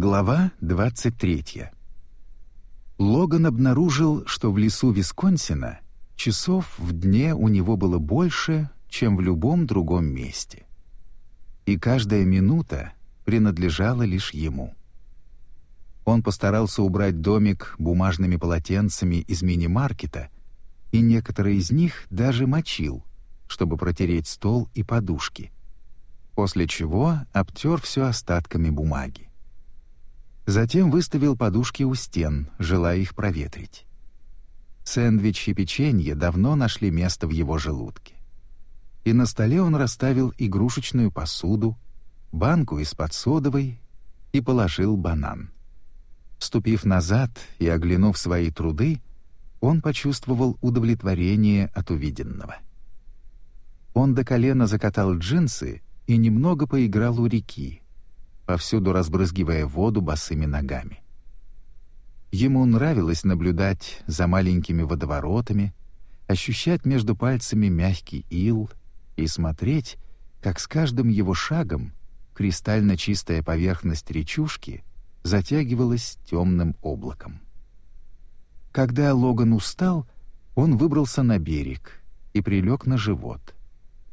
Глава 23. Логан обнаружил, что в лесу Висконсина часов в дне у него было больше, чем в любом другом месте. И каждая минута принадлежала лишь ему. Он постарался убрать домик бумажными полотенцами из мини-маркета, и некоторые из них даже мочил, чтобы протереть стол и подушки, после чего обтер все остатками бумаги. Затем выставил подушки у стен, желая их проветрить. Сэндвич и печенье давно нашли место в его желудке. И на столе он расставил игрушечную посуду, банку из-под содовой и положил банан. Ступив назад и оглянув свои труды, он почувствовал удовлетворение от увиденного. Он до колена закатал джинсы и немного поиграл у реки, повсюду разбрызгивая воду босыми ногами. Ему нравилось наблюдать за маленькими водоворотами, ощущать между пальцами мягкий ил и смотреть, как с каждым его шагом кристально чистая поверхность речушки затягивалась темным облаком. Когда Логан устал, он выбрался на берег и прилег на живот,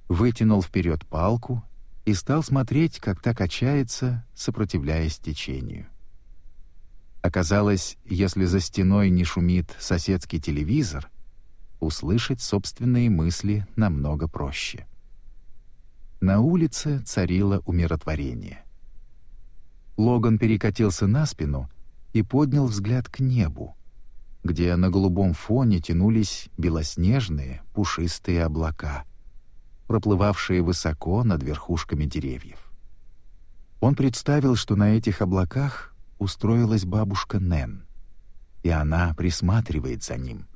вытянул вперед палку и стал смотреть, как та качается, сопротивляясь течению. Оказалось, если за стеной не шумит соседский телевизор, услышать собственные мысли намного проще. На улице царило умиротворение. Логан перекатился на спину и поднял взгляд к небу, где на голубом фоне тянулись белоснежные пушистые облака — проплывавшие высоко над верхушками деревьев. Он представил, что на этих облаках устроилась бабушка Нэн, и она присматривает за ним.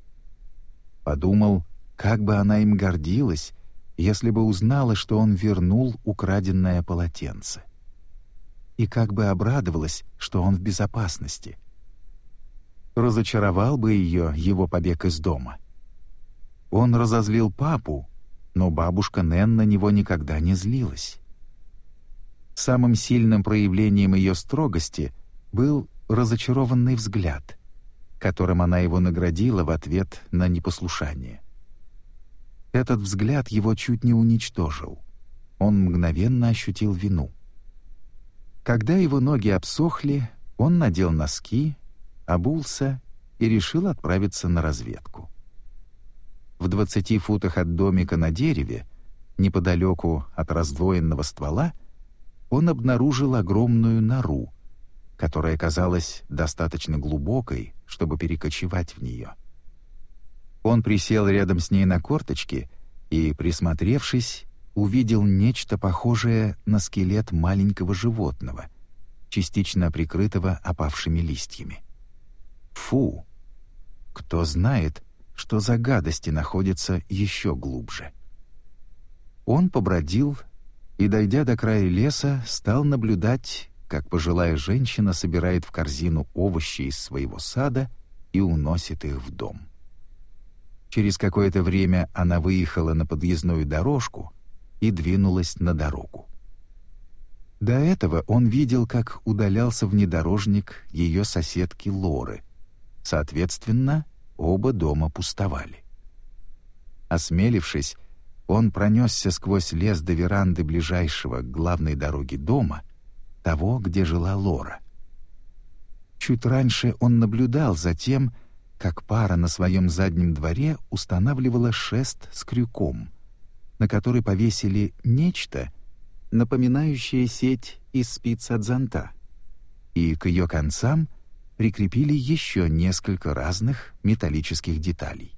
Подумал, как бы она им гордилась, если бы узнала, что он вернул украденное полотенце. И как бы обрадовалась, что он в безопасности. Разочаровал бы ее его побег из дома. Он разозлил папу, но бабушка Нэн на него никогда не злилась. Самым сильным проявлением ее строгости был разочарованный взгляд, которым она его наградила в ответ на непослушание. Этот взгляд его чуть не уничтожил. Он мгновенно ощутил вину. Когда его ноги обсохли, он надел носки, обулся и решил отправиться на разведку. В двадцати футах от домика на дереве, неподалеку от раздвоенного ствола, он обнаружил огромную нору, которая казалась достаточно глубокой, чтобы перекочевать в нее. Он присел рядом с ней на корточки и, присмотревшись, увидел нечто похожее на скелет маленького животного, частично прикрытого опавшими листьями. Фу! Кто знает, что за гадости находятся еще глубже. Он побродил и, дойдя до края леса, стал наблюдать, как пожилая женщина собирает в корзину овощи из своего сада и уносит их в дом. Через какое-то время она выехала на подъездную дорожку и двинулась на дорогу. До этого он видел, как удалялся внедорожник ее соседки Лоры. Соответственно, Оба дома пустовали. Осмелившись, он пронесся сквозь лес до веранды ближайшего к главной дороге дома, того, где жила Лора. Чуть раньше он наблюдал за тем, как пара на своем заднем дворе устанавливала шест с крюком, на который повесили нечто, напоминающее сеть из спиц от зонта, и к ее концам — прикрепили еще несколько разных металлических деталей.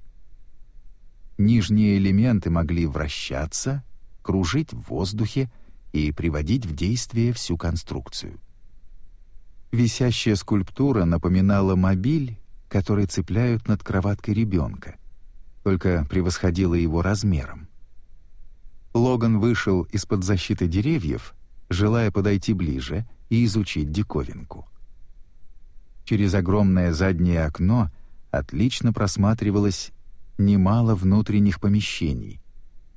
Нижние элементы могли вращаться, кружить в воздухе и приводить в действие всю конструкцию. Висящая скульптура напоминала мобиль, который цепляют над кроваткой ребенка, только превосходила его размером. Логан вышел из-под защиты деревьев, желая подойти ближе и изучить диковинку. Через огромное заднее окно отлично просматривалось немало внутренних помещений,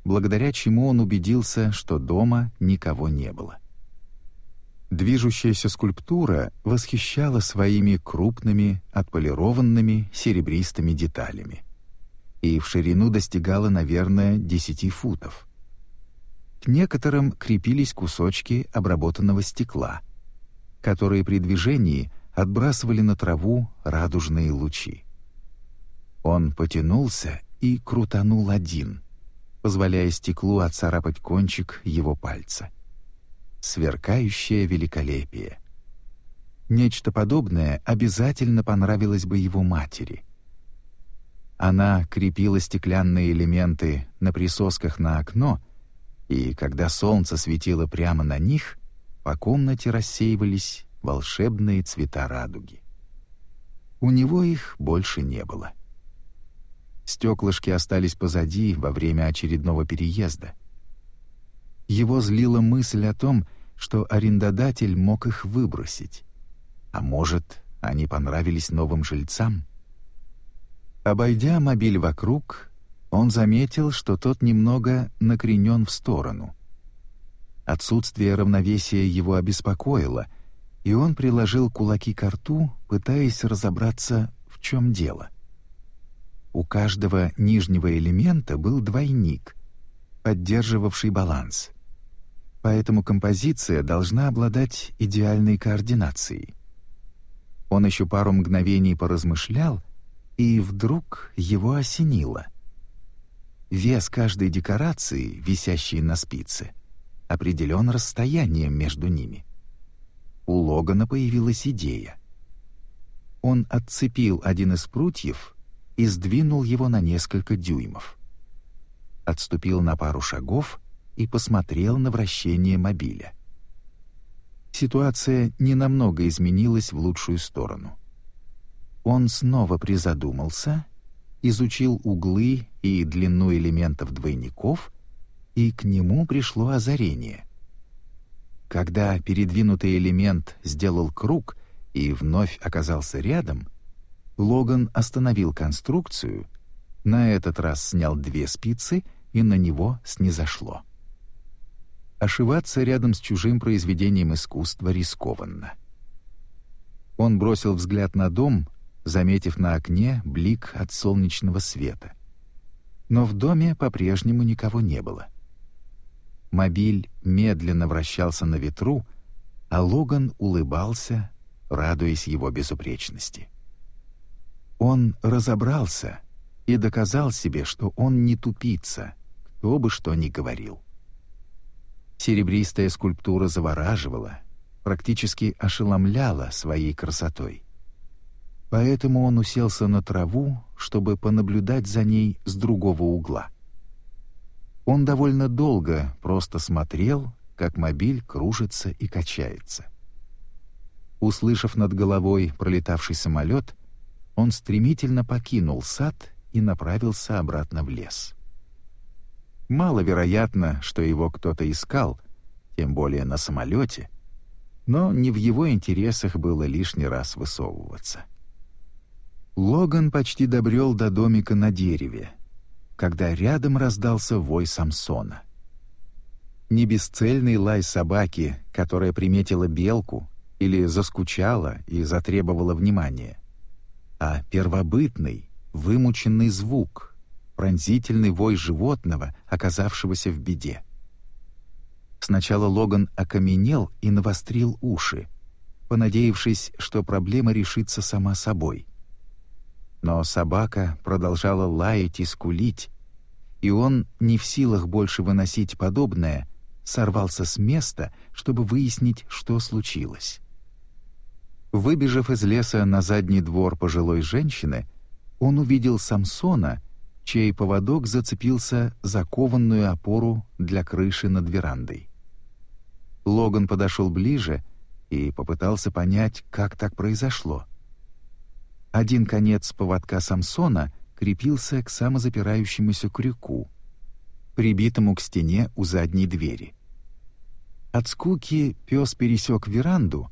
благодаря чему он убедился, что дома никого не было. Движущаяся скульптура восхищала своими крупными, отполированными серебристыми деталями и в ширину достигала, наверное, 10 футов. К некоторым крепились кусочки обработанного стекла, которые при движении отбрасывали на траву радужные лучи. Он потянулся и крутанул один, позволяя стеклу отцарапать кончик его пальца. Сверкающее великолепие. Нечто подобное обязательно понравилось бы его матери — она крепила стеклянные элементы на присосках на окно, и когда солнце светило прямо на них, по комнате рассеивались волшебные цвета радуги. У него их больше не было. Стеклышки остались позади во время очередного переезда. Его злила мысль о том, что арендодатель мог их выбросить. А может, они понравились новым жильцам? Обойдя мобиль вокруг, он заметил, что тот немного накренен в сторону. Отсутствие равновесия его обеспокоило, и он приложил кулаки к рту, пытаясь разобраться, в чем дело. У каждого нижнего элемента был двойник, поддерживавший баланс. Поэтому композиция должна обладать идеальной координацией. Он еще пару мгновений поразмышлял — и вдруг его осенило. Вес каждой декорации, висящей на спице, определен расстоянием между ними. У Логана появилась идея. Он отцепил один из прутьев и сдвинул его на несколько дюймов. Отступил на пару шагов и посмотрел на вращение мобиля. Ситуация ненамного изменилась в лучшую сторону — он снова призадумался, изучил углы и длину элементов двойников, и к нему пришло озарение. Когда передвинутый элемент сделал круг и вновь оказался рядом, Логан остановил конструкцию, на этот раз снял две спицы и на него снизошло. Ошиваться рядом с чужим произведением искусства рискованно. Он бросил взгляд на дом, заметив на окне блик от солнечного света. Но в доме по-прежнему никого не было. Мобиль медленно вращался на ветру, а Логан улыбался, радуясь его безупречности. Он разобрался и доказал себе, что он не тупица, кто бы что ни говорил. Серебристая скульптура завораживала, практически ошеломляла своей красотой. Поэтому он уселся на траву, чтобы понаблюдать за ней с другого угла. Он довольно долго просто смотрел, как мобиль кружится и качается. Услышав над головой пролетавший самолет, он стремительно покинул сад и направился обратно в лес. Маловероятно, что его кто-то искал, тем более на самолете, но не в его интересах было лишний раз высовываться. Логан почти добрел до домика на дереве, когда рядом раздался вой Самсона. Не бесцельный лай собаки, которая приметила белку или заскучала и затребовала внимания, а первобытный, вымученный звук, пронзительный вой животного, оказавшегося в беде. Сначала Логан окаменел и навострил уши, понадеявшись, что проблема решится сама собой — но собака продолжала лаять и скулить, и он, не в силах больше выносить подобное, сорвался с места, чтобы выяснить, что случилось. Выбежав из леса на задний двор пожилой женщины, он увидел Самсона, чей поводок зацепился за кованную опору для крыши над верандой. Логан подошел ближе и попытался понять, как так произошло. Один конец поводка Самсона крепился к самозапирающемуся крюку, прибитому к стене у задней двери. От скуки пес пересек веранду,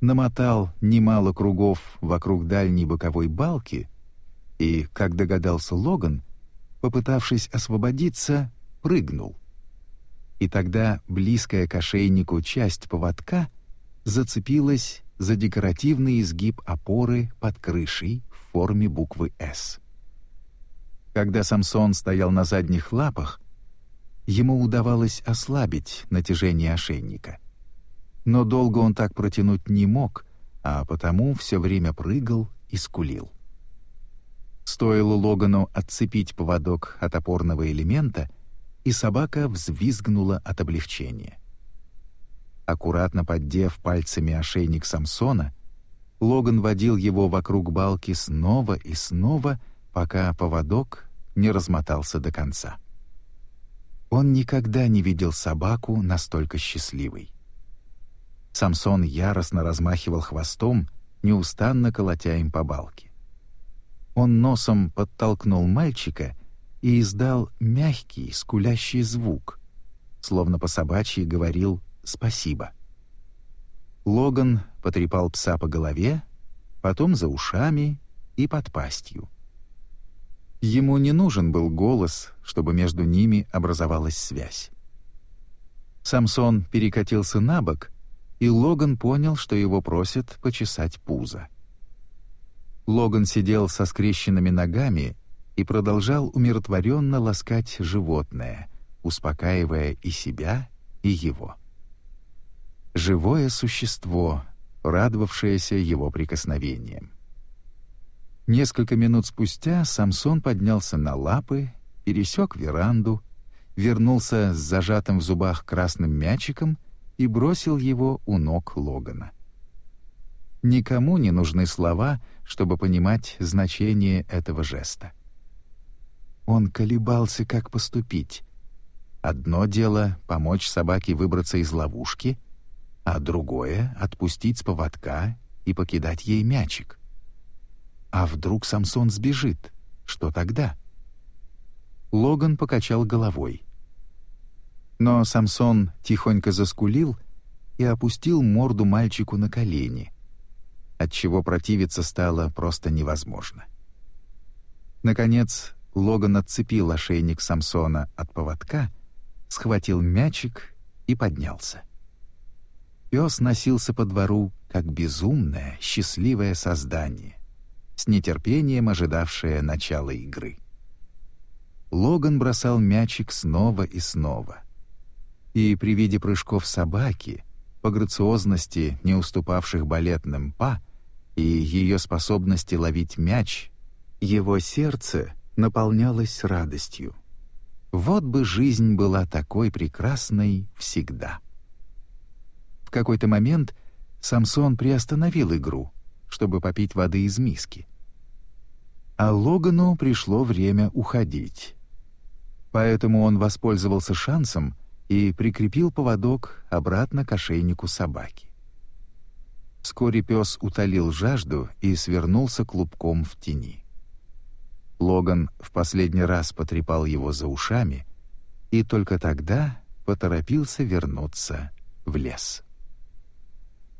намотал немало кругов вокруг дальней боковой балки и, как догадался Логан, попытавшись освободиться, прыгнул. И тогда близкая к ошейнику часть поводка зацепилась за декоративный изгиб опоры под крышей в форме буквы «С». Когда Самсон стоял на задних лапах, ему удавалось ослабить натяжение ошейника. Но долго он так протянуть не мог, а потому все время прыгал и скулил. Стоило Логану отцепить поводок от опорного элемента, и собака взвизгнула от облегчения. Аккуратно поддев пальцами ошейник Самсона, Логан водил его вокруг балки снова и снова, пока поводок не размотался до конца. Он никогда не видел собаку настолько счастливой. Самсон яростно размахивал хвостом, неустанно колотя им по балке. Он носом подтолкнул мальчика и издал мягкий, скулящий звук, словно по собачьи говорил «спасибо». Логан потрепал пса по голове, потом за ушами и под пастью. Ему не нужен был голос, чтобы между ними образовалась связь. Самсон перекатился на бок, и Логан понял, что его просят почесать пузо. Логан сидел со скрещенными ногами и продолжал умиротворенно ласкать животное, успокаивая и себя, и его. Живое существо, радовавшееся его прикосновением. Несколько минут спустя Самсон поднялся на лапы, пересек веранду, вернулся с зажатым в зубах красным мячиком и бросил его у ног Логана. Никому не нужны слова, чтобы понимать значение этого жеста. Он колебался, как поступить. Одно дело — помочь собаке выбраться из ловушки, а другое — отпустить с поводка и покидать ей мячик. А вдруг Самсон сбежит? Что тогда? Логан покачал головой. Но Самсон тихонько заскулил и опустил морду мальчику на колени, отчего противиться стало просто невозможно. Наконец, Логан отцепил ошейник Самсона от поводка, схватил мячик и поднялся. Пес носился по двору, как безумное, счастливое создание, с нетерпением ожидавшее начала игры. Логан бросал мячик снова и снова. И при виде прыжков собаки — по грациозности, не уступавших балетным па, и ее способности ловить мяч, его сердце наполнялось радостью. Вот бы жизнь была такой прекрасной всегда. Какой-то момент Самсон приостановил игру, чтобы попить воды из миски. А Логану пришло время уходить. Поэтому он воспользовался шансом и прикрепил поводок обратно к ошейнику собаки. Вскоре пес утолил жажду и свернулся клубком в тени. Логан в последний раз потрепал его за ушами и только тогда поторопился вернуться в лес.